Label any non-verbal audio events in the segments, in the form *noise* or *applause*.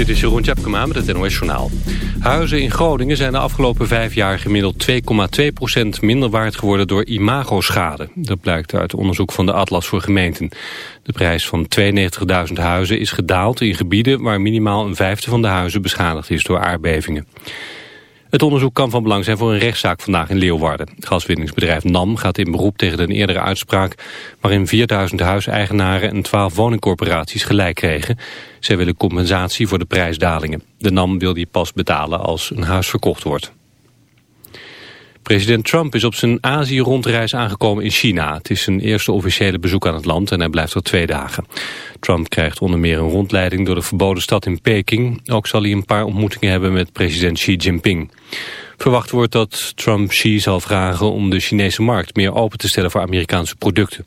Dit is Jeroen Tjepkema met het NOS Journaal. Huizen in Groningen zijn de afgelopen vijf jaar gemiddeld 2,2% minder waard geworden door imagoschade. Dat blijkt uit onderzoek van de Atlas voor Gemeenten. De prijs van 92.000 huizen is gedaald in gebieden waar minimaal een vijfde van de huizen beschadigd is door aardbevingen. Het onderzoek kan van belang zijn voor een rechtszaak vandaag in Leeuwarden. Gaswinningsbedrijf NAM gaat in beroep tegen een eerdere uitspraak... waarin 4000 huiseigenaren en 12 woningcorporaties gelijk kregen. Zij willen compensatie voor de prijsdalingen. De NAM wil die pas betalen als een huis verkocht wordt. President Trump is op zijn Azië-rondreis aangekomen in China. Het is zijn eerste officiële bezoek aan het land en hij blijft er twee dagen. Trump krijgt onder meer een rondleiding door de verboden stad in Peking. Ook zal hij een paar ontmoetingen hebben met president Xi Jinping. Verwacht wordt dat Trump Xi zal vragen om de Chinese markt meer open te stellen voor Amerikaanse producten.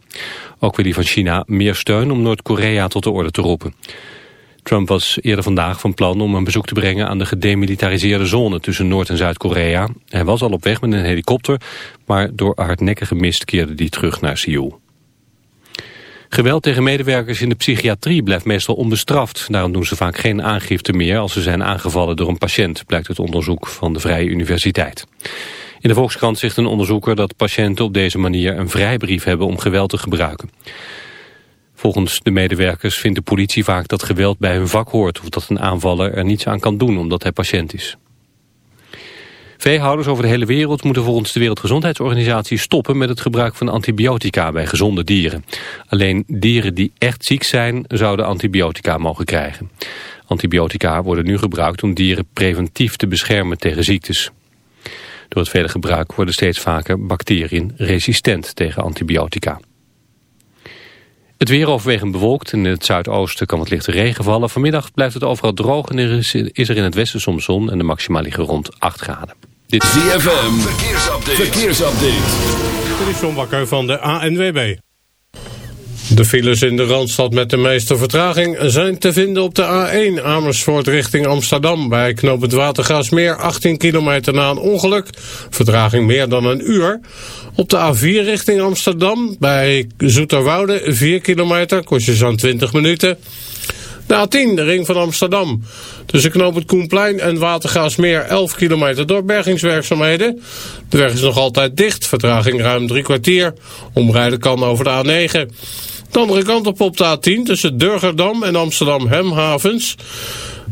Ook wil hij van China meer steun om Noord-Korea tot de orde te roepen. Trump was eerder vandaag van plan om een bezoek te brengen aan de gedemilitariseerde zone tussen Noord- en Zuid-Korea. Hij was al op weg met een helikopter, maar door hardnekkige mist keerde hij terug naar Seoul. Geweld tegen medewerkers in de psychiatrie blijft meestal onbestraft. Daarom doen ze vaak geen aangifte meer als ze zijn aangevallen door een patiënt, blijkt uit onderzoek van de Vrije Universiteit. In de Volkskrant zegt een onderzoeker dat patiënten op deze manier een vrijbrief hebben om geweld te gebruiken. Volgens de medewerkers vindt de politie vaak dat geweld bij hun vak hoort... of dat een aanvaller er niets aan kan doen omdat hij patiënt is. Veehouders over de hele wereld moeten volgens de Wereldgezondheidsorganisatie stoppen met het gebruik van antibiotica bij gezonde dieren. Alleen dieren die echt ziek zijn zouden antibiotica mogen krijgen. Antibiotica worden nu gebruikt om dieren preventief te beschermen tegen ziektes. Door het vele gebruik worden steeds vaker bacteriën resistent tegen antibiotica. Het weer overwegend bewolkt. In het zuidoosten kan wat lichte regen vallen. Vanmiddag blijft het overal droog en er is, is er in het westen soms zon. En de maxima liggen rond 8 graden. Dit... ZFM, verkeersupdate. verkeersupdate. Dit is John Bakker van de ANWB. De files in de Randstad met de meeste vertraging zijn te vinden op de A1 Amersfoort richting Amsterdam. Bij knoop het Watergaasmeer 18 kilometer na een ongeluk. Vertraging meer dan een uur. Op de A4 richting Amsterdam bij Zoeterwoude 4 kilometer, kost je zo'n 20 minuten. De A10, de ring van Amsterdam. Tussen knoop het Koenplein en Watergaasmeer 11 kilometer door bergingswerkzaamheden. De weg is nog altijd dicht, vertraging ruim drie kwartier. Omrijden kan over de A9. De andere kant op op de A10 tussen Durgerdam en Amsterdam Hemhavens.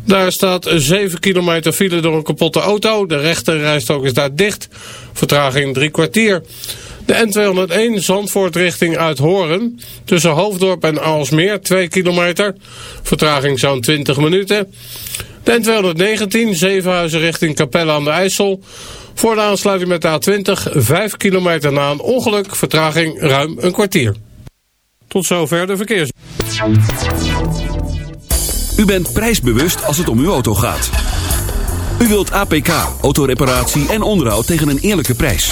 Daar staat 7 kilometer file door een kapotte auto. De rechterrijstrook is daar dicht. Vertraging drie kwartier. De N201 Zandvoort richting Uithoren. Tussen Hoofddorp en Aalsmeer 2 kilometer. Vertraging zo'n 20 minuten. De N219 Zevenhuizen richting Capelle aan de IJssel. Voor de aansluiting met de A20 5 kilometer na een ongeluk. Vertraging ruim een kwartier. Tot zover de verkeers. U bent prijsbewust als het om uw auto gaat. U wilt APK, autoreparatie en onderhoud tegen een eerlijke prijs.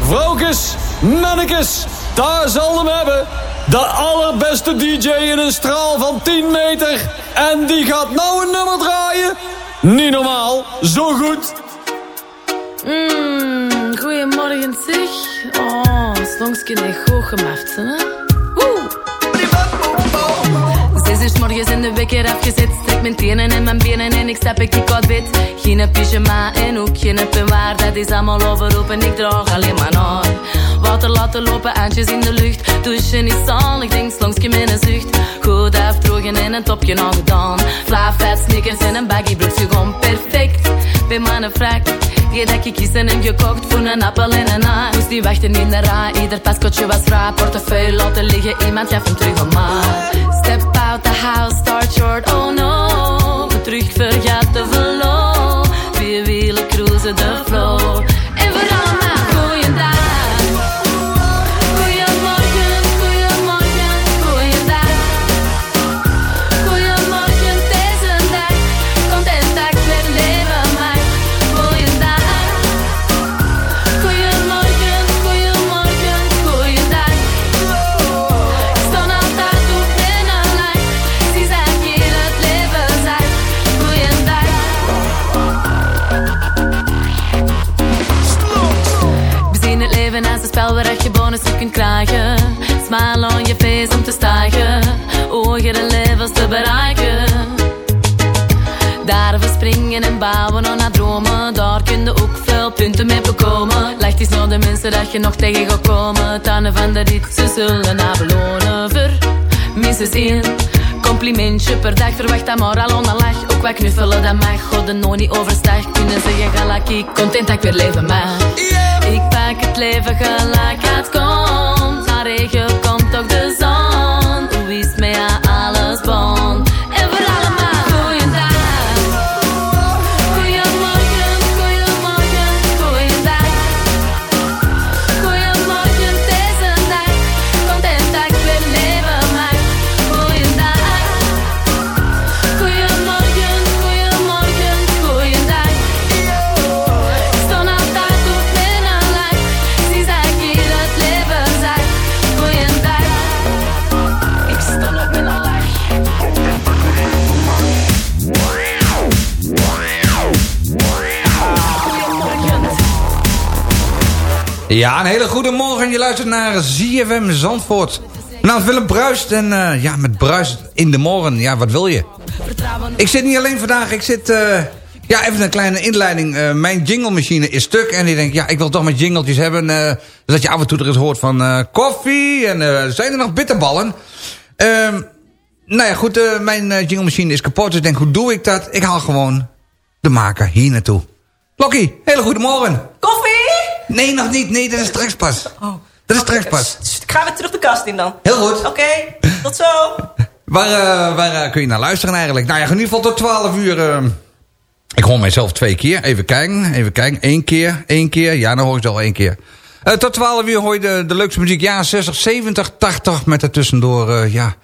Vrouwkes, mannekes, daar zal hem hebben. De allerbeste DJ in een straal van 10 meter. En die gaat nou een nummer draaien. Niet normaal, zo goed. Mmm, goeiemorgen zeg. Oh, snongsje echt goed gemaakt, hè? Uur morgens in de wekker afgezet. Strek mijn tenen en mijn benen en ik stap ik die bed. Geen pyjama en ook geen waar. Dat is allemaal overop en ik draag alleen maar naar. Water laten lopen, aantjes in de lucht. Douchen is zalig, denk langs in een zucht. Goed afdrogen en een topje al gedaan. Flaafet, sneakers en een baggy broekje gewoon perfect. Bij mannen frak Die dat ik kissen en gekocht voor een appel en een ei. Moest die wachten in de rij, ieder paskotje was vrij. Portefeuille laten liggen, iemand gaf hem terug om. Step out the house, start short, oh no. Terug vergat de verloop. Vier wielen cruisen de flow. Kunt krijgen. Smile on je face om te stijgen. Ogen en levens te bereiken. Daar springen en bouwen naar dromen. Daar kun je ook veel punten mee bekomen. Leg eens naar de mensen dat je nog tegen gaat komen. Tannen van de rit, ze zullen na belonen. Ver, minstens één complimentje per dag. Verwacht dat maar al. Ook wat knuffelen, dat mag. God de nog niet overstag. Kunnen zeggen, ik content dat ik weer leven mag. Pak het leven gelijk het komt. Na regen komt ook de zon. Ja, een hele goede morgen. Je luistert naar ZFM Zandvoort. Nou, Willem Bruist en uh, ja, met Bruist in de morgen. Ja, wat wil je? Ik zit niet alleen vandaag, ik zit... Uh, ja, even een kleine inleiding. Uh, mijn jinglemachine is stuk en ik denk, ja, ik wil toch met jingeltjes hebben. dat je af en toe er eens hoort van koffie en zijn er nog bitterballen. Ehm, nou ja, goed, mijn jinglemachine is kapot. Dus ik denk, hoe doe ik dat? Ik haal gewoon de maker hier naartoe. Lokkie, hele goede morgen. Koffie? Nee, nog niet. Nee, dat is straks pas. Oh. Dat is straks pas. Ik ga weer terug de kast in dan. Heel goed. Oké, tot zo. *laughs* waar uh, waar uh, kun je naar luisteren eigenlijk? Nou ja, in ieder geval tot 12 uur. Uh, ik hoor mijzelf twee keer. Even kijken, even kijken. Eén keer, één keer. Ja, dan hoor ik het al één keer. tot 12 uur hoor je de, de leukste muziek. Ja, 60, 70, 80. Met ertussendoor, ja,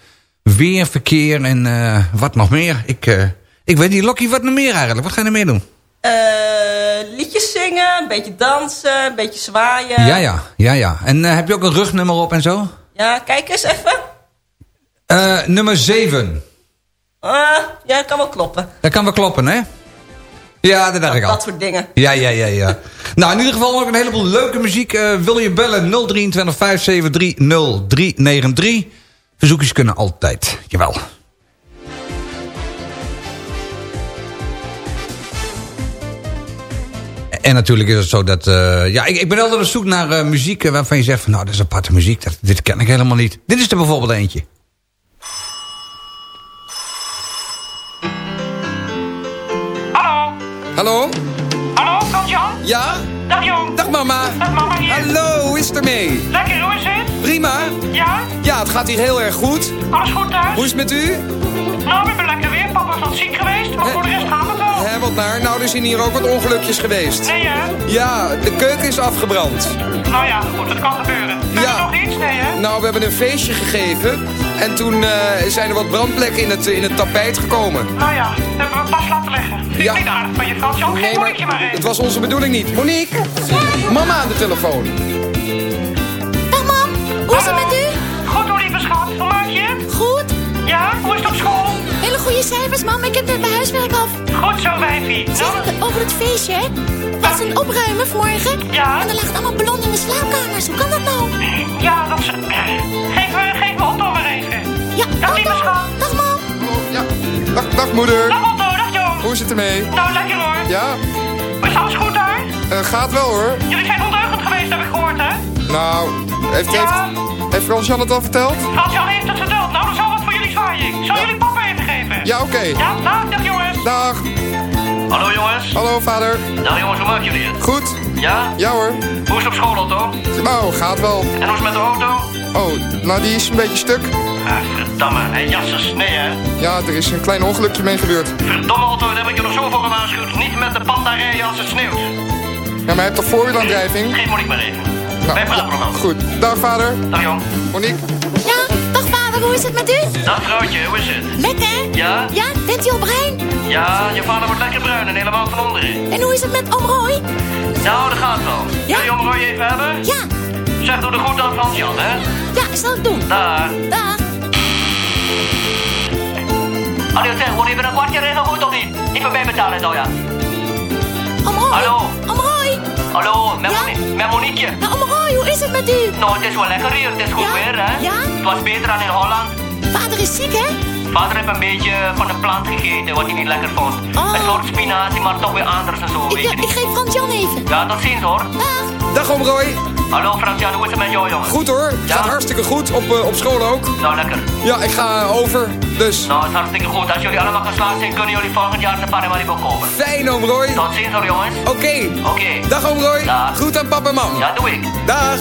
weer verkeer en wat nog meer. Ik, ik weet niet, Lokkie, wat nog meer eigenlijk? Wat ga je er meer doen? Uh, liedjes zingen, een beetje dansen, een beetje zwaaien. Ja, ja, ja, ja. En uh, heb je ook een rugnummer op en zo? Ja, kijk eens even. Uh, nummer 7. ja, dat kan wel kloppen. Dat kan wel kloppen, hè? Ja, dat dacht ik al. Dat soort dingen. Ja, ja, ja, ja. *laughs* nou, in ieder geval ook een heleboel leuke muziek. wil je bellen 023 573 0393. Verzoekjes kunnen altijd. Jawel. En natuurlijk is het zo dat... Uh, ja, ik, ik, ben altijd op zoek naar uh, muziek waarvan je zegt... Van, nou, dat is aparte muziek, dat, dit ken ik helemaal niet. Dit is er bijvoorbeeld eentje. Hallo. Hallo? Hallo, kan Jan? Ja? Dag Jong. Dag mama. Dag mama hier. Hallo, hoe is het ermee? Lekker, hoe is het? Prima. Ja? Ja, het gaat hier heel erg goed. Alles goed thuis? Hoe is het met u? Nou, we hebben lekker weer. Papa is wat ziek geweest, maar voor de rest gaat het wel. Hé, wat naar? Nou, er zijn hier ook wat ongelukjes geweest. Nee, hè? Ja, de keuken is afgebrand. Nou ja, goed, dat kan gebeuren. Heb ja. nog iets? Nee, hè? Nou, we hebben een feestje gegeven. En toen uh, zijn er wat brandplekken in het, in het tapijt gekomen. Nou ja, dat hebben we pas laten leggen. Ja. Niet aardig van je Frans. Jan, geen Monique maar even. Het was onze bedoeling niet. Monique, mama aan de telefoon. Dag mam, hoe is het met u? Goed hoor, lieve schat. Hoe maak je het? Ja, hoe is het op school? Hele goede cijfers, mam. Ik heb net mijn huiswerk af. Goed zo, wijfie. Zeg, over het feestje, hè? Was een opruimen vanmorgen. Ja. En er lag allemaal ballonnen in de slaapkamers. Hoe kan dat nou? Ja, dat is... Geef me, geef me Otto maar even. Ja, Dag, lieve schat. Dag, mam. Ja. Dag, dag, moeder. Dag, Otto. Dag, Jong. Hoe is het ermee? Nou, lekker hoor. Ja. Is alles goed daar? Uh, gaat wel hoor. Jullie zijn ondeugend geweest, heb ik gehoord, hè? Nou, heeft, ja. heeft, heeft Frans-Jan het al verteld? Frans-Jan heeft het verteld. Zal voor jullie papa even geven? Ja, oké. Okay. Ja, dag, dag jongens. Dag. Hallo jongens. Hallo vader. Nou jongens, hoe maken jullie het? Goed. Ja? Ja hoor. Hoe is het op school, Otto? Nou, gaat wel. En hoe is het met de auto? Oh, nou die is een beetje stuk. Ah, verdamme. En jassen snee, hè? Ja, er is een klein ongelukje mee gebeurd. Verdomme Otto, daar heb ik je nog zo voor gewaarschuwd. Niet met de panda rijden als het sneeuwt. Ja, maar je hebt toch voorwielaandrijving? Geef Monique maar even. Nou, Wij praten nog wel. Goed. Dag vader. Dag jong. Monique. Ja, dag vader, hoe is het met u? Dag vrouwtje, hoe is het? Lekker? Ja? Ja, bent u al bruin? Ja, je vader wordt lekker bruin en helemaal van onderen. En hoe is het met oom Roy? Nou, dat gaat wel. Wil je om Roy even hebben? Ja. Zeg, doe de goed aan Frans-Jan, hè? Ja, zal ik doen. Daar. Dag. Hallo, zeg, word even een kwartje regel goed of niet? Niet voor mij betalen, nou ja. Oom Roy. Hallo. Oom Roy. Hallo, met, Moni met Moniqueje. Nou, oom Roy, hoe is het met u? Nou, het is wel lekker hier. Het is goed Ja? weer, hè? Ja? Het was beter dan in Holland. Vader is ziek, hè? Vader heeft een beetje van een plant gegeten wat hij niet lekker vond. Oh. Een soort spinazie, maar toch weer anders en zo, Ik, weet ja, je ik geef Frans Jan even. Ja, tot ziens hoor. Dag. Dag oom Roy. Hallo Frans-Jan, hoe is het met jou, jongen? Goed hoor. Ja? Gaat hartstikke goed. Op, eh, op school ook. Nou, lekker. Ja, ik ga over. Dus Nou, het is hartstikke goed. Als jullie allemaal geslaagd zijn, kunnen jullie volgend jaar naar Paramaribo komen. fijn oom Roy. Tot ziens hoor, jongens. Oké. Oké. Dag oom Roy. Dag. Goed aan papa en mam. Ja, doe ik. Dag.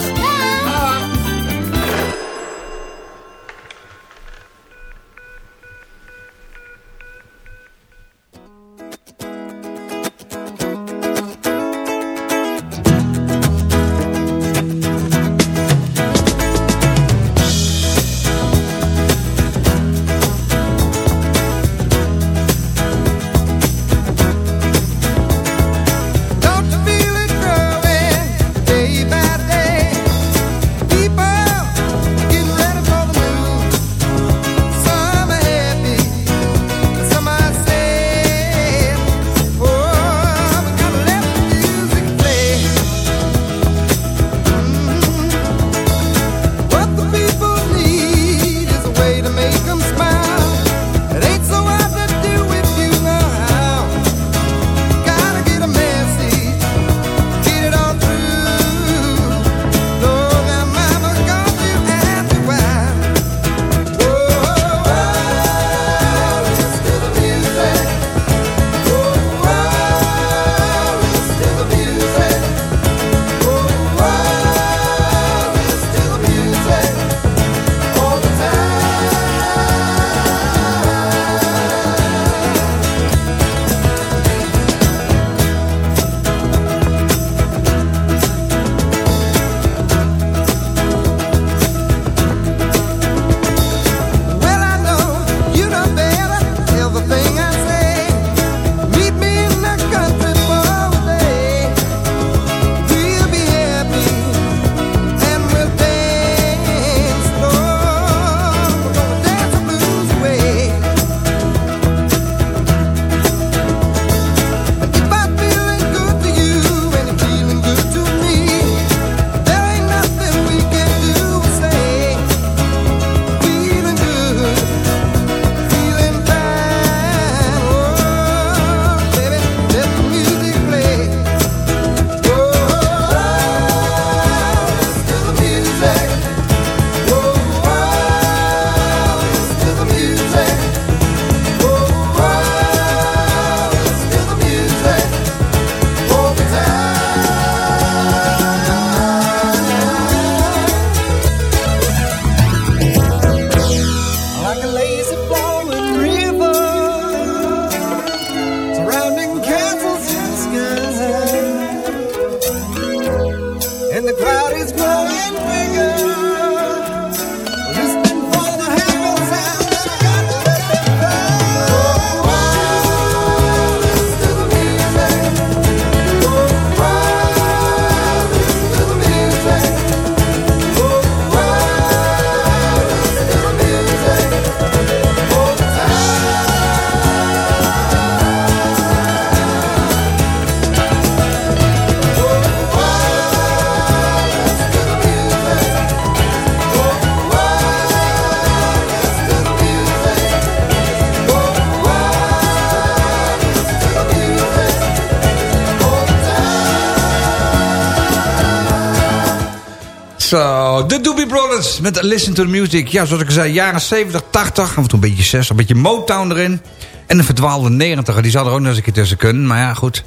Brothers met Listen to the Music. Ja, zoals ik al zei, jaren 70, 80, af en toe een beetje 60, een beetje Motown erin. En de verdwaalde 90 die zou er ook nog eens een keer tussen kunnen. Maar ja, goed.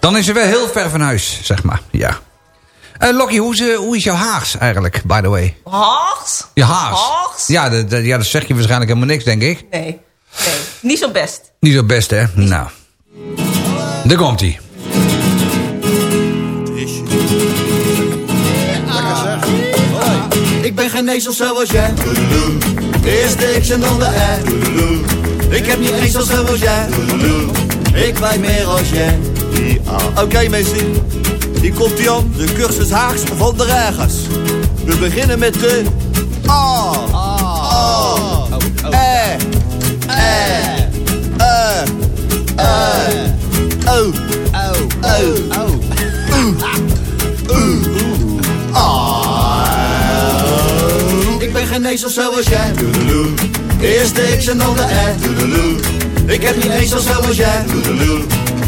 Dan is ze wel heel ver van huis, zeg maar. Ja. Uh, Lokkie, hoe, is, uh, hoe is jouw Haags eigenlijk, by the way? Haags? Je Haags? Haags? Ja, de, ja, dat zeg je waarschijnlijk helemaal niks, denk ik. Nee, nee. Niet zo best. Niet zo best, hè? Nou. Daar komt-ie. Geen ezel zoals jij. Eerst X en dan de Y. Ik heb niet ezel zoals jij. Ik weet meer als jij. Oké okay, mensen, hier komt hij aan. De cursus Haags van de Regers. We beginnen met de A. A. E. E. E. E. O. O. O. Ik ben geen ezel zoals jij. Eerst de X en dan de Y. Ik heb niet ezel zoals jij.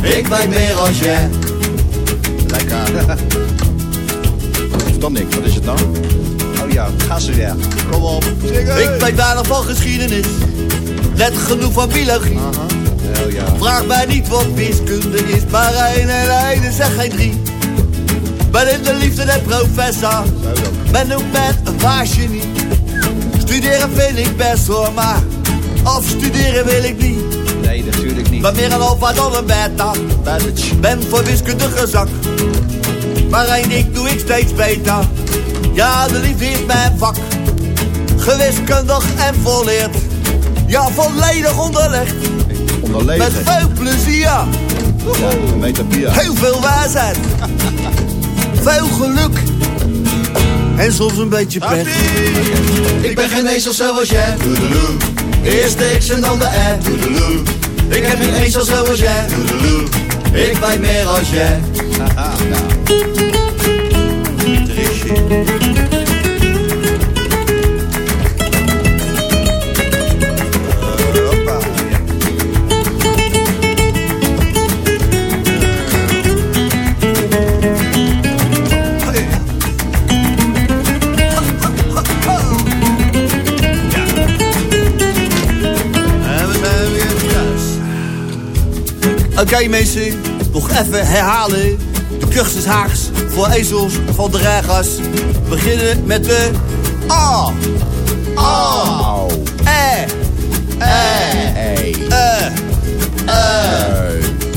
Ik weet meer als jij. Lekker. Of dan niks, wat is het dan? Oh ja, ga ze weer. Kom op, zingen. Ik weet weinig van geschiedenis. Net genoeg van biologie. Oh ja. Vraag mij niet wat wiskunde is, maar één en één is echt geen drie. Ben in de liefde de professor. Ben noemt met een vaasje niet. Studeren vind ik best hoor, maar afstuderen wil ik niet. Nee, natuurlijk niet. Ben meer een alfa dan een beta. Ben voor wiskunde gezak. Maar één ding doe ik steeds beter. Ja, de liefde is mijn vak. Gewiskundig en volleerd. Ja, volledig onderlegd. Onderlegd. Met veel plezier. Ja, metapia. Heel veel wijsheid. *laughs* veel geluk. En soms een beetje pech. Ik ben geen ezel zoals jij. Eerst de X en dan de Y. Ik heb geen ezel zoals jij. Ik weet meer als jij. *laughs* Oké mensen, nog even herhalen. De cursus Haags voor ezels van de regers. Beginnen met de A. A. E. E. E. E.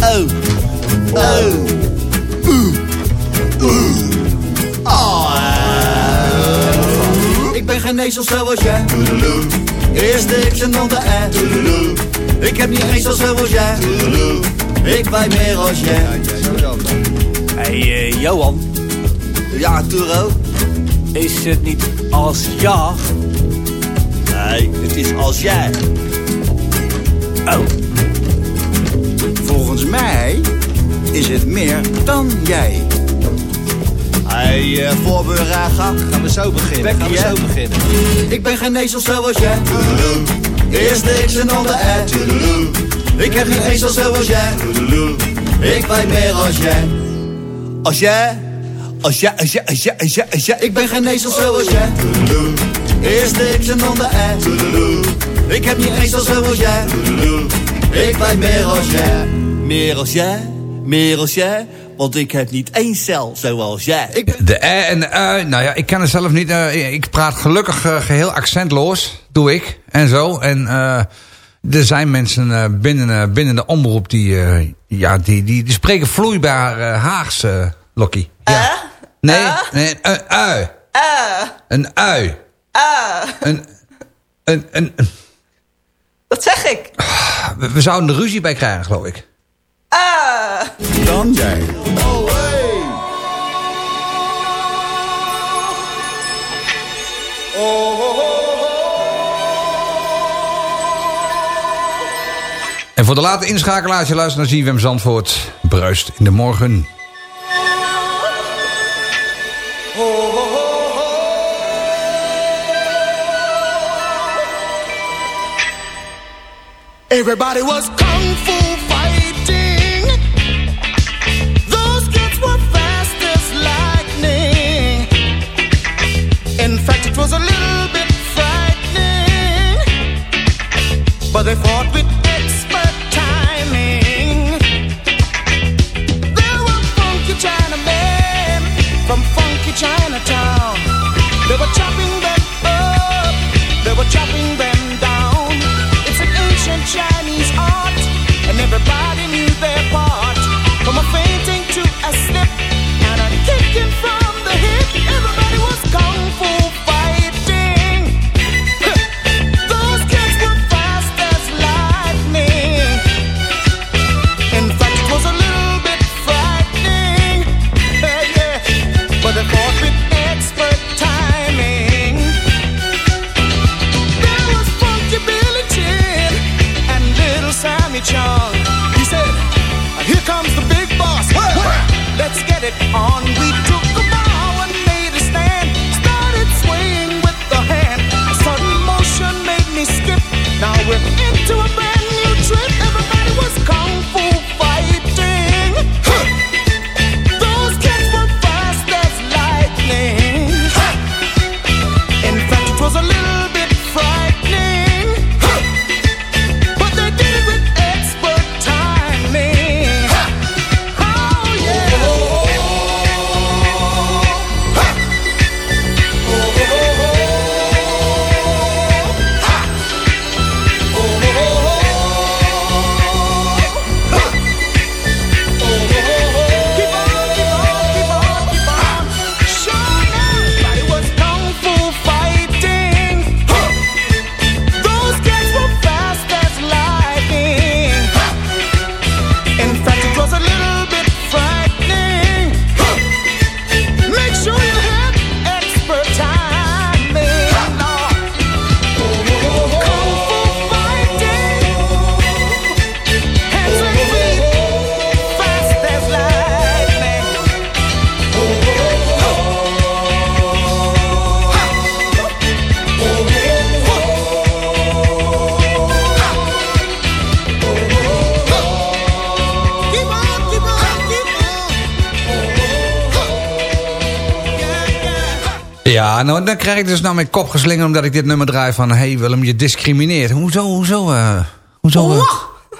O. O. U. U. Ik ben geen ezel zoals jij. Eerst X en dan de E. Ik heb niet ezel zoals jij. Ik weet meer als jij. Hey uh, Johan. Ja, Turo. Is het niet als ja? Nee, het is als jij. Oh. Volgens mij is het meer dan jij. Hey, uh, voorbereiden. Gaan we zo beginnen. Gaan we zo beginnen. Ik ben geen ezel zoals jij. Eerst de X en dan de Y. Ik heb geen ezel zoals jij. Ik weet meer als jij. Als jij, als jij, als jij, als jij, als jij, als jij. Ik ben geen ezel zoals jij. Eerst de X en dan de. Ik heb niet ezel zoals jij. Ik weet meer als jij. Meer als jij, meer als jij. Want ik heb niet één cel zoals jij. Ik De E en de U, nou ja, ik kan het zelf niet. Uh, ik praat gelukkig uh, geheel accentloos, doe ik. En zo. En uh, er zijn mensen uh, binnen, binnen de omroep die, uh, ja, die, die, die spreken vloeibaar uh, Haags, uh, Lokkie. Ja. Nee, nee, een ui. Een ui. Een, een, een, een. Wat zeg ik? We, we zouden er ruzie bij krijgen, geloof ik. Dan jij. Oh, hey. Oh, oh, En voor de late inschakelaars, je luistert naar ZFM Zandvoort. Bruist in de morgen. Everybody was kung fu fighting. Those kids were fast as lightning. In fact, it was a little bit frightening. But they fought with Chinatown. They were chopping them up, they were chopping them down. It's an ancient Chinese art, and everybody knew their part. From a fainting to a slip, and a kicking from the hip, everybody was kung fu. Nou, dan krijg ik dus naar mijn kop geslingerd omdat ik dit nummer draai van... hey Willem, je discrimineert. Hoezo, hoezo, uh, hoezo...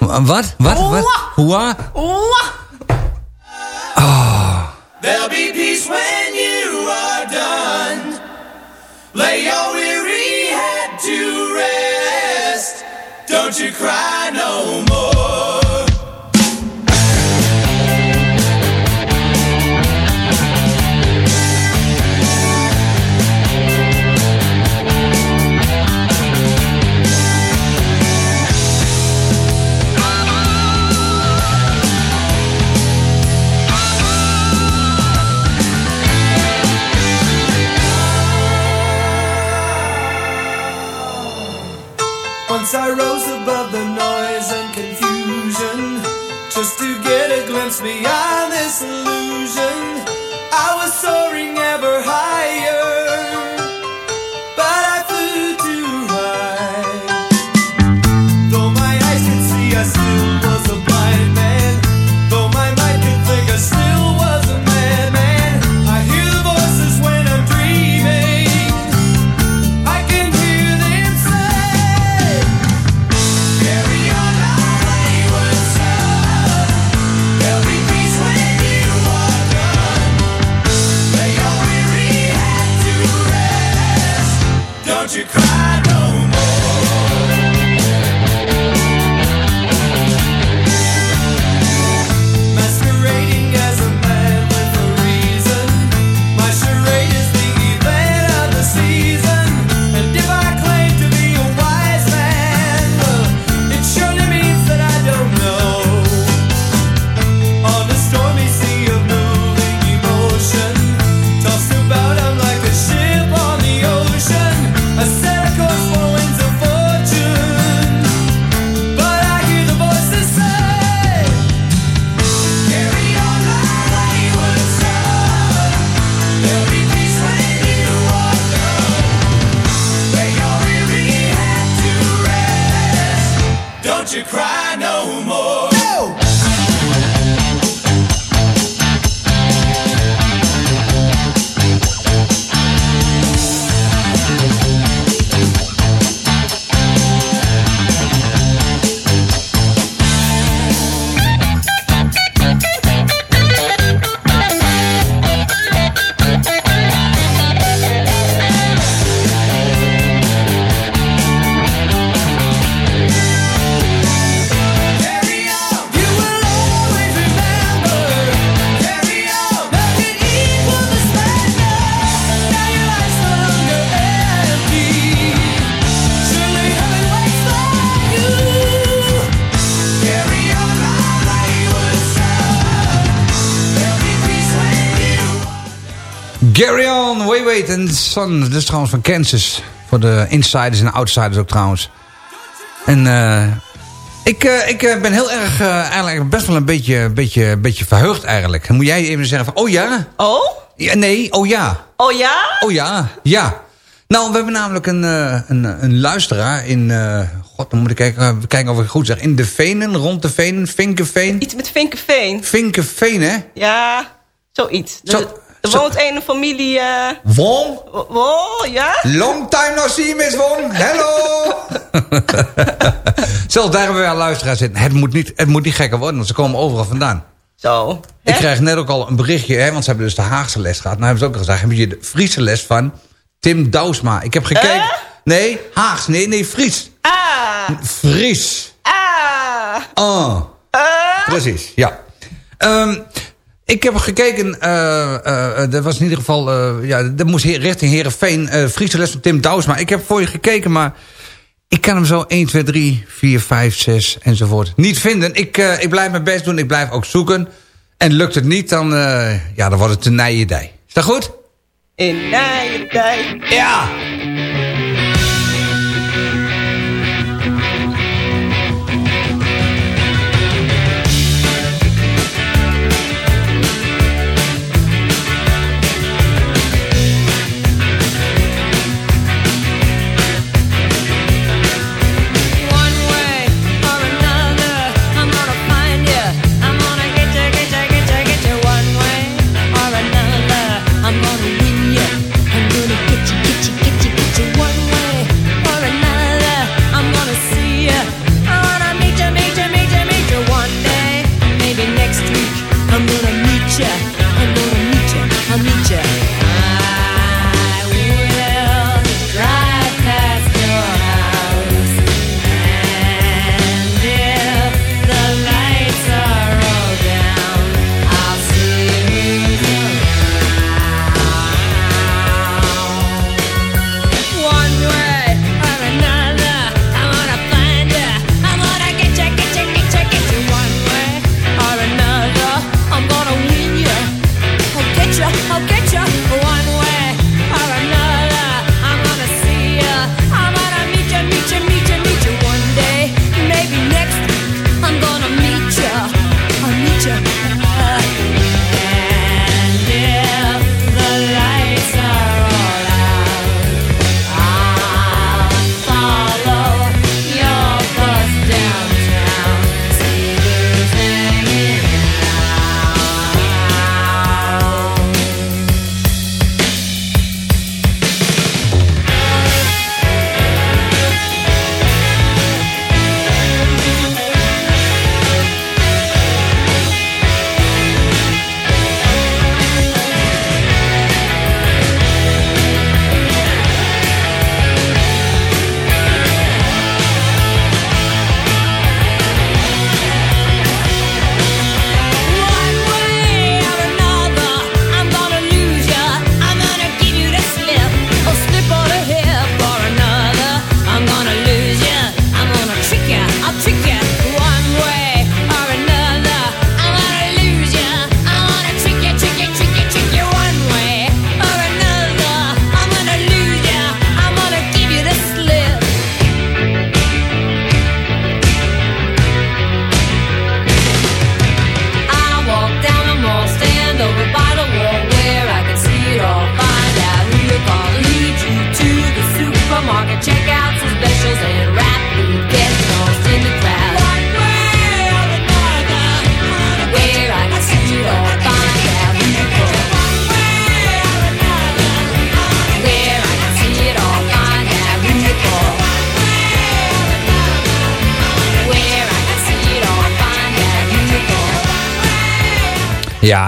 Uh, wat? Wat? Wat? Oh. There'll be peace when you are done. Lay your weary head to rest. Don't you cry no more. And Son. Dit is trouwens van Kansas. Voor de insiders en outsiders ook trouwens. En eh ik, eh, ik eh, ben heel erg, eigenlijk best wel een beetje, beetje, beetje verheugd eigenlijk. Moet jij even zeggen van, oh ja? Oh? Ja, nee, oh ja. Oh ja? Oh ja, ja. Nou, we hebben namelijk een, een, een luisteraar in... God, dan moet ik kijken, kijken of ik het goed zeg. In de Venen, rond de Venen, Vinkenveen. Iets met Vinkenveen. Vinkenveen, hè? Ja, zoiets. Zo- er woont een familie... eh Wong? Ja? Long time no see, Miss Wong. Hello! *laughs* Zelfs daar hebben we een luisteraar zitten. Het moet, niet, het moet niet gekker worden, want ze komen overal vandaan. Zo. Ik krijg net ook al een berichtje, hè, want ze hebben dus de Haagse les gehad. Nou hebben ze ook al gezegd, heb je de Friese les van Tim Douwsma. Ik heb gekeken... Nee, Haags, nee, nee, Fries. Ah! Fries. Ah! Oh. Precies, ja. Ehm, ik heb gekeken, eh eh dat was in ieder geval, eh, ja, dat moest richting Heerenveen, eh Friese les van Tim Douwsma. Ik heb voor je gekeken, maar ik kan hem zo 1, 2, 3, 4, 5, 6 enzovoort niet vinden. Ik, eh, ik blijf mijn best doen, ik blijf ook zoeken. En lukt het niet, dan, ja, dan wordt het een nijedij. Is dat goed? In Nijendijk. Ja!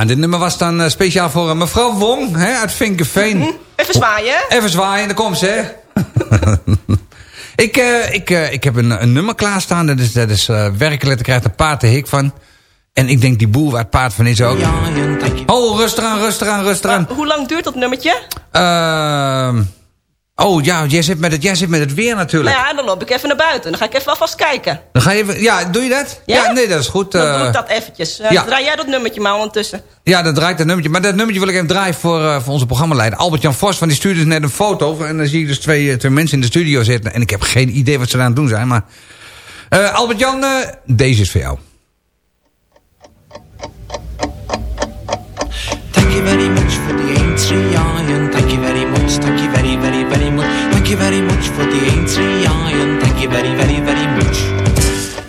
En dit nummer was dan eh, speciaal voor eh, mevrouw Wong hè, uit Vinkenveen. Even zwaaien. Even zwaaien, daar komt ze, hè? *laughs* ik, eh, ik, ik heb een, een nummer klaarstaan. Dat is, dat is eh, werkelijk, daar krijgt een paard de hik van. En ik denk die boer waar het paard van is ook. Oh, rustig aan, rustig aan, rustig aan. Hoe lang duurt dat nummertje? Ehm, Oh ja, jij zit met het, jij zit met het weer natuurlijk. Nou ja, dan loop ik even naar buiten. Dan ga ik even alvast kijken. Dan ga je even, ja, doe je dat? Ja? nee, dat is goed. Dan eh. doe ik dat eventjes. Uh, ja. Draai jij dat nummertje maar ondertussen. Ja, dan draait dat nummertje. Maar dat nummertje wil ik even draaien voor, eh, voor onze programmaleider. Albert-Jan Vos, van die stuurde dus net een foto. En dan zie ik dus twee, eh, twee mensen in de studio zitten. En ik heb geen idee wat ze aan het doen zijn. Maar Eh, Albert-Jan, eh, deze is voor jou. Thank you very much for the A3 iron. Thank you very much. Thank you very, very, very much. Thank you very much for the A3 iron. Thank you very, very, very much.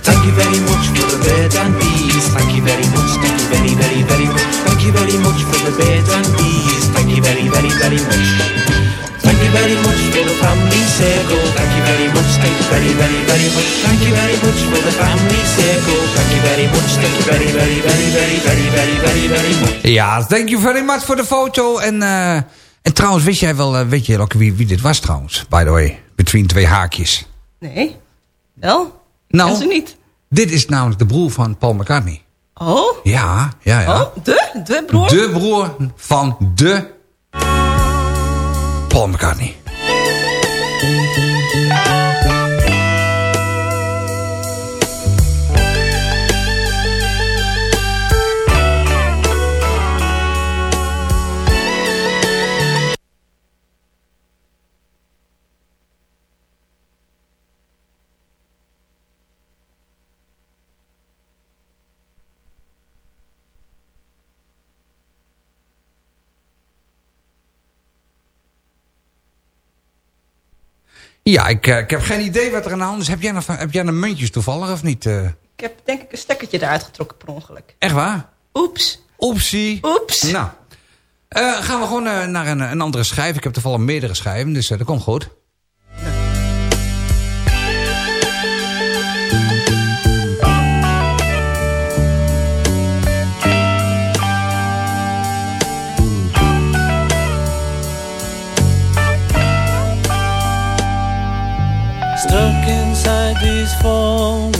Thank you very much for the birds and bees. Thank you very much. Thank you very, very, very much. Thank you very much for the birds and bees. Thank you very, very, very much. Thank you very much for the family circle. Thank you very much. Thank you very, very, very much. Thank you very much for the family circle. Thank you very much. Thank you very, very, very, very, very, very, very, much. Ja, thank you very much voor de foto. En, eh, en trouwens, weet jij wel, eh, weet je ook wie, wie dit was trouwens? By the way, between twee haakjes. Nee. Wel? Nou, Ken ze niet. dit is namelijk de broer van Paul McCartney. Oh? Ja, ja, ja. Oh, de? De broer? De broer van de Paul McCartney. Ja, ik, eh, ik heb geen idee wat er aan de hand is. Heb jij nog, heb jij nog muntjes toevallig of niet? eh? Ik heb denk ik een stekkertje eruit getrokken per ongeluk. echt waar? Oeps. Oepsie. Oeps. Nou, eh, gaan we gewoon naar een, een andere schijf. Ik heb toevallig meerdere schijven, dus dat komt goed. 风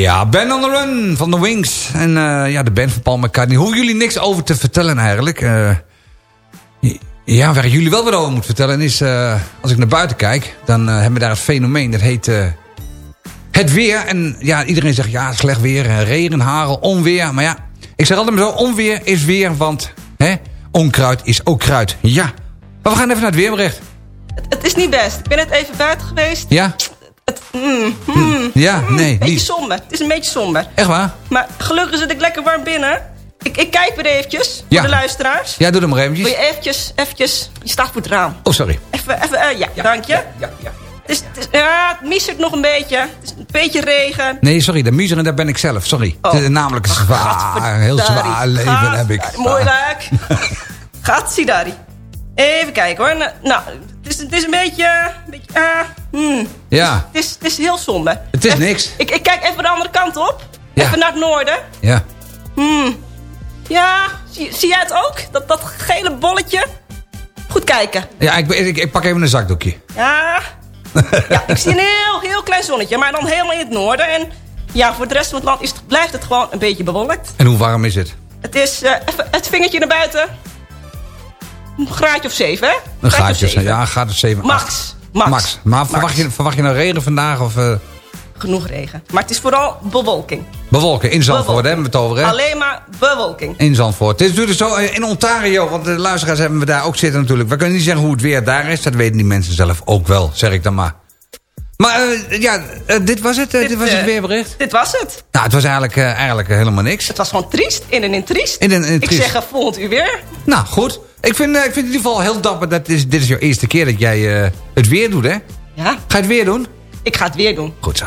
Ja, Ben on the Run van The Wings. En eh, ja, de band van Paul McCartney. Hoeven jullie niks over te vertellen eigenlijk. Eh, ja, waar ik jullie wel wat over moet vertellen is... eh, als ik naar buiten kijk, dan hebben we daar een fenomeen. Dat heet het weer. En ja, iedereen zegt ja, slecht weer. Regen, hagel, onweer. Maar ja, ik zeg altijd maar zo, onweer is weer. Want hè, onkruid is ook kruid. Ja, maar we gaan even naar het weerbericht. Het is niet best. Ik ben net even buiten geweest. Ja? Mm, mm, Ja, nee, beetje niet. somber. Het is een beetje somber. Echt waar? Maar gelukkig zit ik lekker warm binnen. Ik, ik kijk weer eventjes Ja. voor de luisteraars. Ja, doe dat maar Wil eventjes. je eventjes, eventjes je stapvoet eraan? Oh, sorry. Even, even, eh, ja, dank je. Ja, ja. Het, is, het, is, ja, het miezert nog een beetje. Het is een beetje regen. Nee, sorry, de miseren, daar ben ik zelf. Sorry. Oh. Het is namelijk een zwaar, heel zwaar leven heb ik. Moeilijk. *laughs* Gatsidari. Even kijken hoor. Nou, Nou, het is, het is een beetje... Een beetje ah, hmm. Ja, het, is, het is heel somber. het is niks. Ik, ik kijk even de andere kant op. Ja. Even naar het noorden. Ja. Hmm. Ja, zie, zie jij het ook? Dat, dat gele bolletje? Goed kijken. Ja, ik, ik, ik pak even een zakdoekje. Ja. ja, ik zie een heel, heel klein zonnetje. Maar dan helemaal in het noorden. En ja, voor de rest van het land is blijft het gewoon een beetje bewolkt. En hoe warm is het? Het is eh, even het vingertje naar buiten. Een graadje of zeven, hè? Een of gaatje. zeven. Ja, een graad of 7, Max. 8. Max. Maar verwacht je, verwacht je nou regen vandaag of eh, Genoeg regen. Maar het is vooral bewolking. bewolken? In Zandvoort, hè, hebben we het over, hè? Alleen maar bewolking. In Zandvoort. Het is natuurlijk zo eh, in Ontario, want de luisteraars hebben we daar ook zitten natuurlijk. We kunnen niet zeggen hoe het weer daar is. Dat weten die mensen zelf ook wel, zeg ik dan maar. Maar eh, ja, dit was het. dit, was het weerbericht. Dit was het. Nou, het was eigenlijk, eigenlijk helemaal niks. Het was gewoon triest. In en in triest. In en in Ik zeg volgend u weer. Nou, goed. Ik vind, eh, ik vind in ieder geval heel dapper dat is, dit is jouw eerste keer dat jij eh, het weer doet, hè? Ja. Ga je het weer doen? Ik ga het weer doen. Goed zo.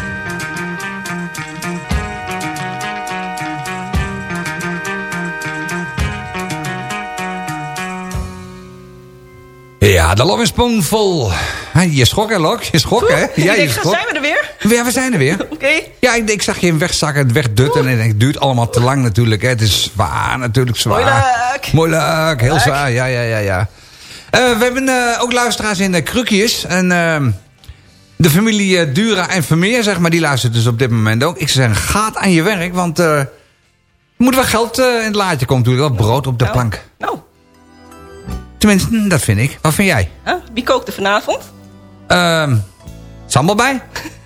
Ja, de Love Spoonful. Hè, Je schrok hè, Lok? Je schrok hè? Ja, je schrok. zijn we er weer? Ja, we zijn er weer. *laughs* Oké. Ja, ik, ik zag je hem wegzakken, wegdutten. En het duurt allemaal te lang natuurlijk. Hè. Het is zwaar, natuurlijk zwaar. Moeilijk. Moeilijk, heel zwaar. Ja, ja, ja, ja. Eh, we hebben eh, ook luisteraars in de Krukjes. En ehm, de familie eh, Dura en Vermeer, zeg maar, die luistert dus op dit moment ook. Ik zou zeggen, gaat aan je werk, want er moet wel geld in het laadje komen natuurlijk. Wel brood op de plank. Nou, Tenminste, dat vind ik. Wat vind jij? hè? wie kookt er vanavond? Ehm sambal bij? *laughs*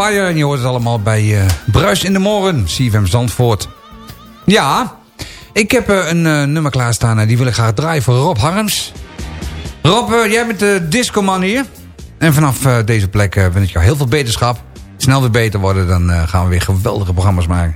Fire. En je hoort het allemaal bij eh, Bruis in de Morgen, CFM Zandvoort. Ja, ik heb eh, een eh, nummer klaarstaan en die wil ik graag draaien voor Rob Harms. Rob, jij bent de discoman hier. En vanaf deze plek wens ik jou heel veel beterschap. Snel weer beter worden, dan gaan we weer geweldige programma's maken.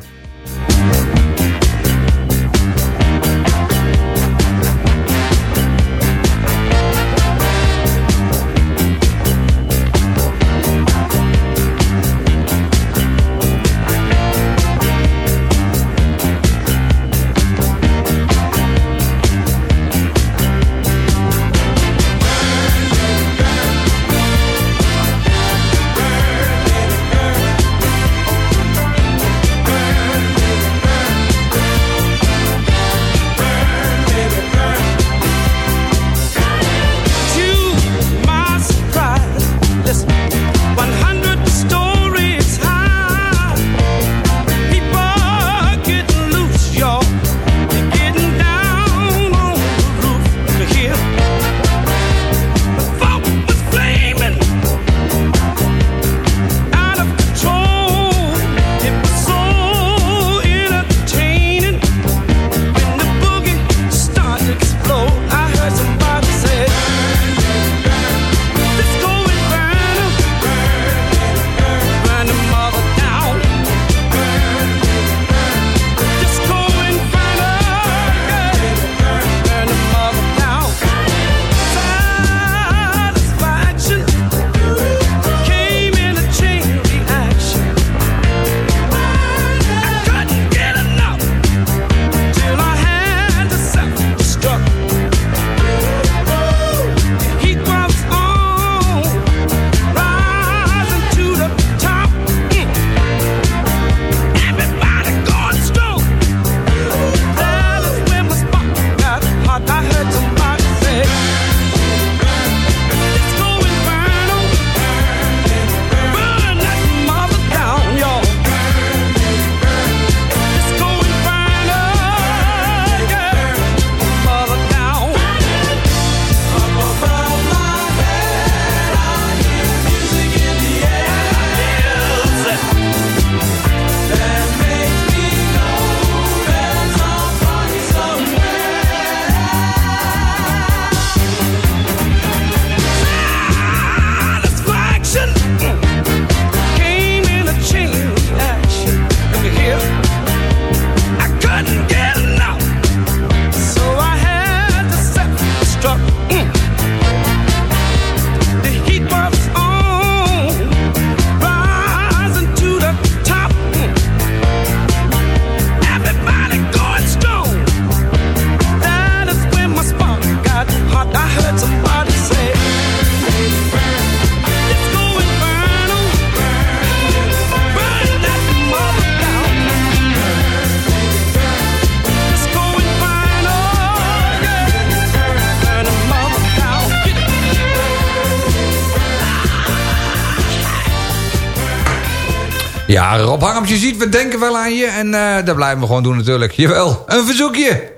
Rob Harms, je ziet, we denken wel aan je. En eh dat blijven we gewoon doen natuurlijk. Jawel, een verzoekje.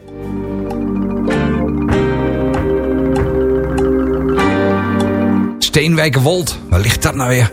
Steenwijkerwold, waar ligt dat nou weer?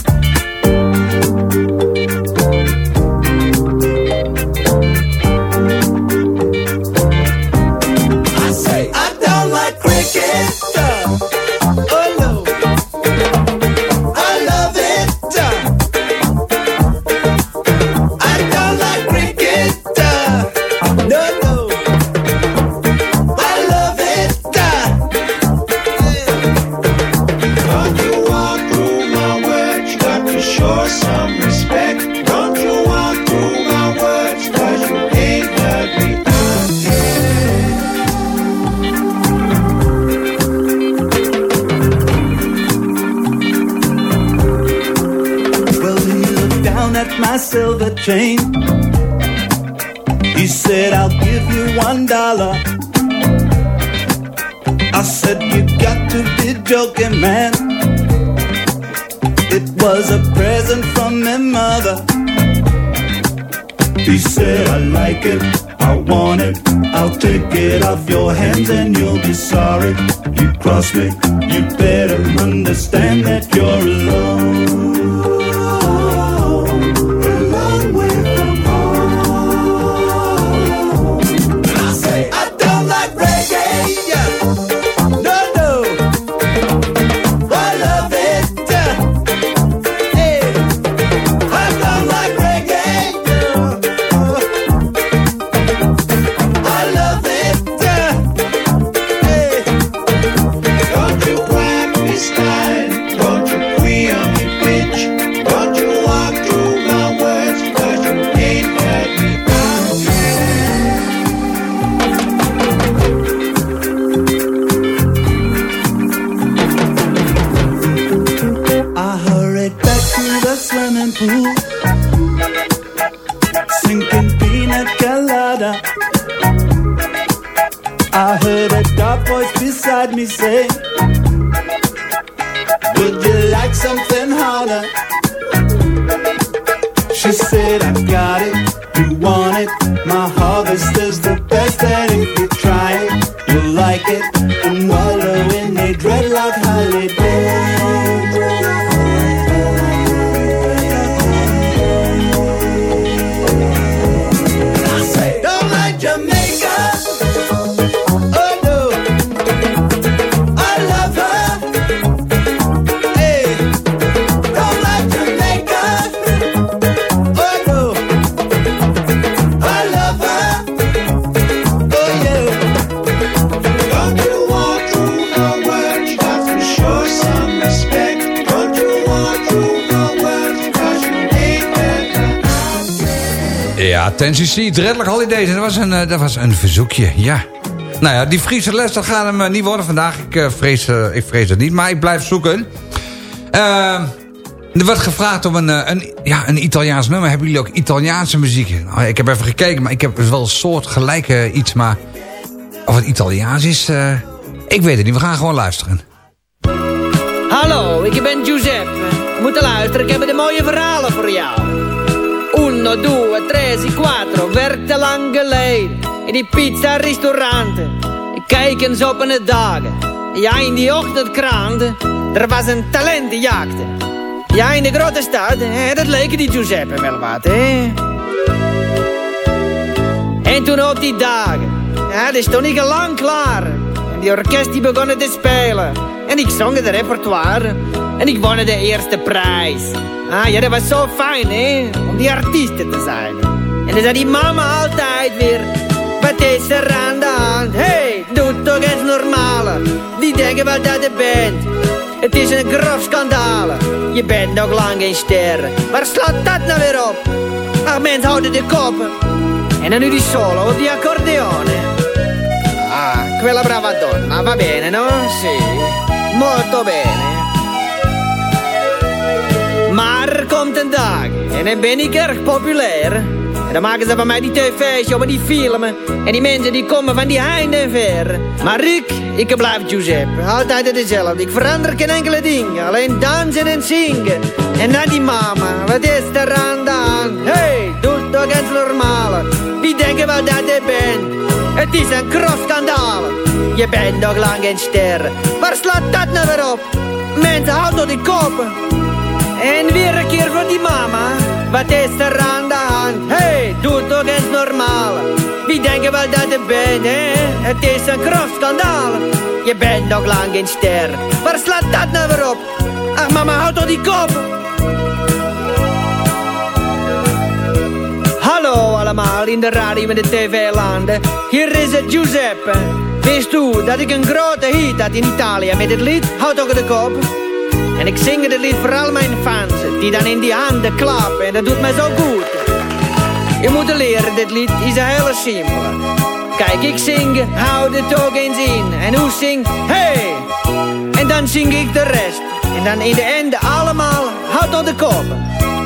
You cross me, you better understand that I heard a dark voice beside me say, Would you like something harder? She said, I got it, you want it. My harvest 10cc, Dreadlock Holidays. En dat was, een, eh, dat was een verzoekje, ja. Nou ja, die Friese les, dat gaat hem eh, niet worden vandaag. Ik, eh, vrees, ik vrees het niet, maar ik blijf zoeken. Er werd gevraagd om een, een, ja, een Italiaans nummer. Hebben jullie ook Italiaanse muziek? Nou, ik heb even gekeken, maar ik heb wel een soort gelijke iets. Maar of het Italiaans is, ik weet het niet. We gaan gewoon luisteren. Hallo, ik ben Giuseppe. Moeten luisteren, ik heb de mooie verhalen voor jou. Uno, due, tre, si, quattro, werkte lang geleden in die pizza-restauranten. Kijk eens op in de dagen. Ja, in die ochtendkranten, er was een talentenjaagde. Ja, in de grote stad, hè, dat leken die Giuseppe wel wat, hè. En toen op die dagen, ja, dat stond ik lang klaar. En die orkest die begonnen te spelen. En ik zong het repertoire. En ik won de eerste prijs. Ah, ja, dat was zo fijn, hè, om die artiesten te zijn. En dan zei die mama altijd weer... Wat is er aan de hand? hey, doe toch eens normale. Die denken wel dat je bent. Het is een grof schandaal. Je bent nog lang geen ster. Waar slaat dat nou weer op? Ach, mensen houden de koppen. En dan nu die solo op die accordeone. Ah, quella brava donna, va bene, no? Sì, molto bene. Er komt een dag en dan ben ik erg populair. En dan maken ze van mij die tv-show en die filmen. En die mensen die komen van die heinde en ver. Maar ik, ik blijf Giuseppe, altijd dezelfde. Ik verander geen enkele ding, alleen dansen en zingen. En naar die mama, wat is er aan de hand? hey, doe toch eens normale. Wie denken wel dat je bent? Het is een grof schandaal. Je bent nog lang geen ster. Waar slaat dat nou weer op? Mensen, houden die kopen. En weer een keer voor die mama. Wat is er aan de hand? hey, doe toch eens normaal. Wie denken wel dat je bent, hè? Het is een grof schandaal. Je bent nog lang geen ster. Waar slaat dat nou weer op? Ach, mama, houd toch die kop. Hallo allemaal in de radio en de tv-landen. Hier is het Giuseppe. Wist u dat ik een grote hit had in Italië met het lied Houd toch de kop? En ik zing dit lied voor al mijn fans, die dan in die handen klappen. En dat doet mij zo goed. Je moet leren, dit lied is een hele simpele. Kijk, ik zing, hou het ook eens in. En hoe zing, hey! En dan zing ik de rest. En dan in de einde allemaal, houd op de kop.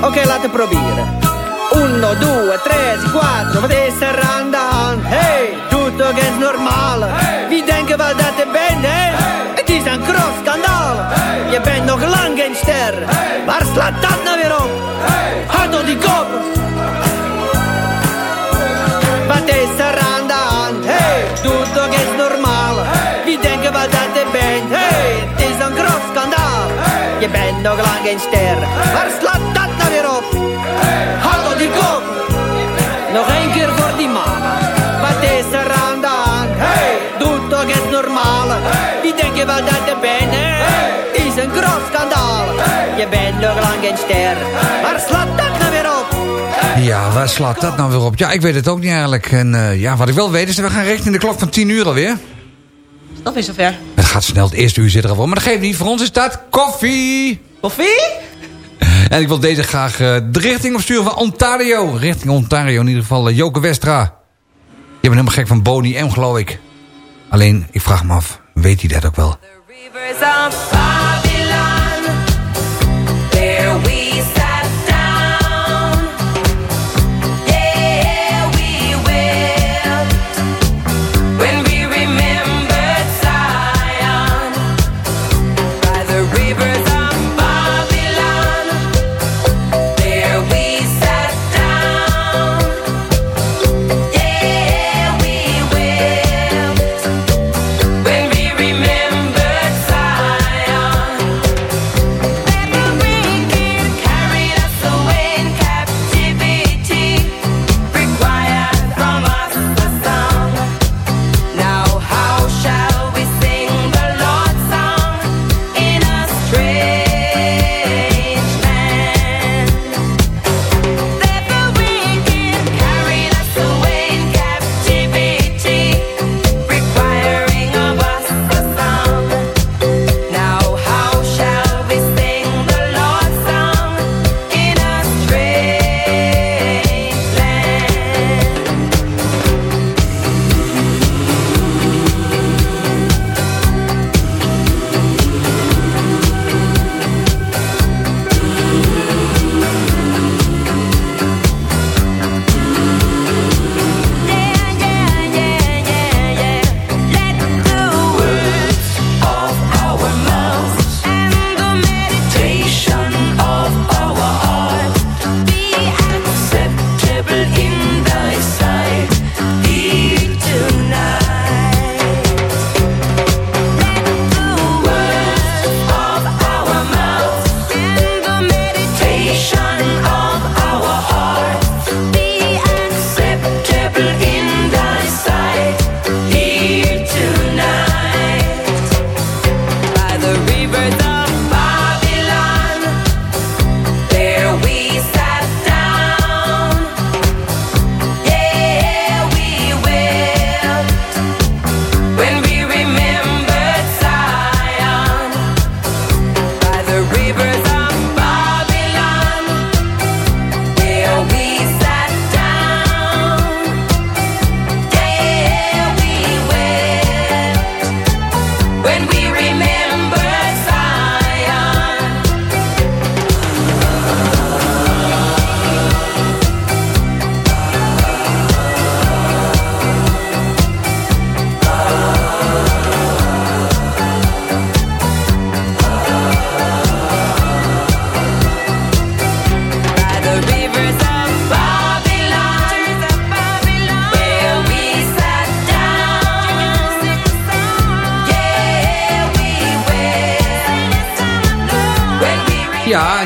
Oké, laten we proberen. Uno, due, tre, quattro, wat is er aan de hand? Hey, doe toch eens normaal. Geen ster. Waar slaat dat nou weer op? Houd op die kop. Wat is er aan de hand? Hey, doe toch eens normaal. Wie denken wel dat je bent? Hey, het is een groot schandaal. Je bent nog lang geen ster. Waar slaat dat nou weer op? Houd op die kop. Nog één keer voor die mama. Wat is er aan de hand? Hey, doe toch eens normaal. Wie denk je wel dat je bent? Hey, Je bent nog lang geen ster. Waar slaat dat nou weer op? Ja, waar slaat dat nou weer op? Ja, ik weet het ook niet eigenlijk. En eh, ja, wat ik wel weet is dat we gaan richting de klok van 10 uur alweer. Dat is zover. Het gaat snel, het eerste uur zit er al voor. Maar dat geeft niet, voor ons is dat koffie. Koffie? En ik wil deze graag eh, de richting opsturen van Ontario. Richting Ontario, in ieder geval uh, Joke Westra. Je bent helemaal gek van Boney M, geloof ik. Alleen, ik vraag me af, weet hij dat ook wel? Rivers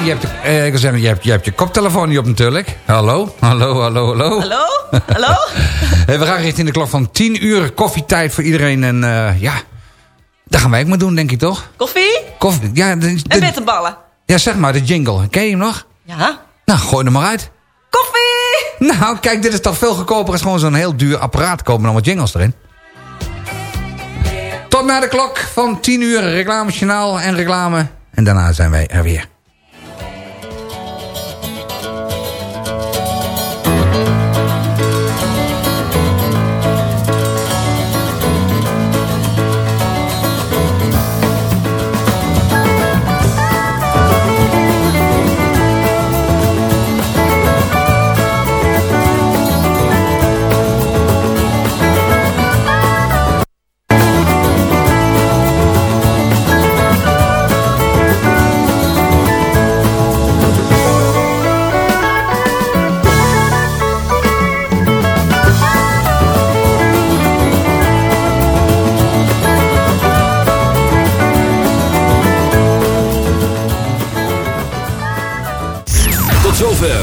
je hebt, eh, zeggen, je, hebt, je hebt je koptelefoon niet op natuurlijk. Hallo, hallo, hallo, hallo. Hallo? Hallo? *laughs* Eh, we gaan richting de klok van 10 uur koffietijd voor iedereen. En eh, ja, dat gaan wij ook maar doen, denk ik toch? Koffie? Koffie, ja, de, de- En bitterballen? ja, zeg maar, de jingle. Ken je hem nog? Ja. Nou, gooi hem maar uit. Koffie! Nou, kijk, dit is toch veel goedkoper als gewoon zo'n heel duur apparaat kopen met allemaal jingles erin. Tot na de klok van 10 uur, reclamechanaal en reclame. En daarna zijn wij er weer.